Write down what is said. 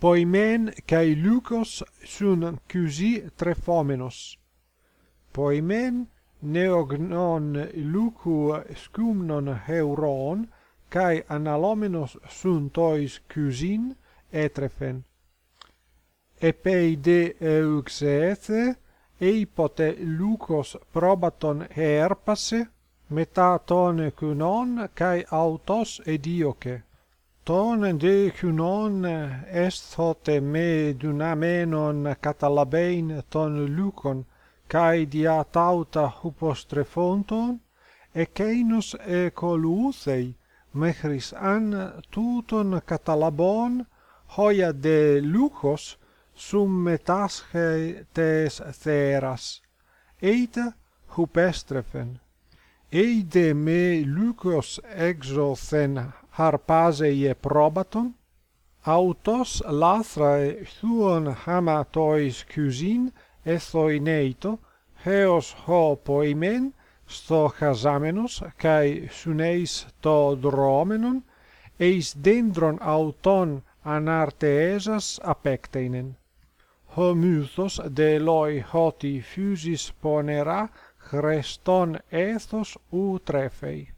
poimen kai Lucos sun cusi trefomenos. Poimen neognon Lucu scumnon heuron, kai analomenos sun tois cusin etrefen. Epeide euxethe, eipote Lucos probaton herpase, metaton cunon, kai autos edioce Ton de cunon est hot me dunamenon catalabein ton lucon kai dia tauta hypostrephonton ekeinos e coluthei mehris an tuton catalabon hoia de lucos sum metasche tes theras eita hupestrefen. Eide me lucos exo harpaseie probaton, autos lathrae thuon hamatois cusin ethoineito, heos ho poimen, sto chasamenos, kai suneis to dromenon, eis dendron auton anarteesas apecteinen. Ho mythos de loi hoti fusis ponera, Christon ethos utrefei.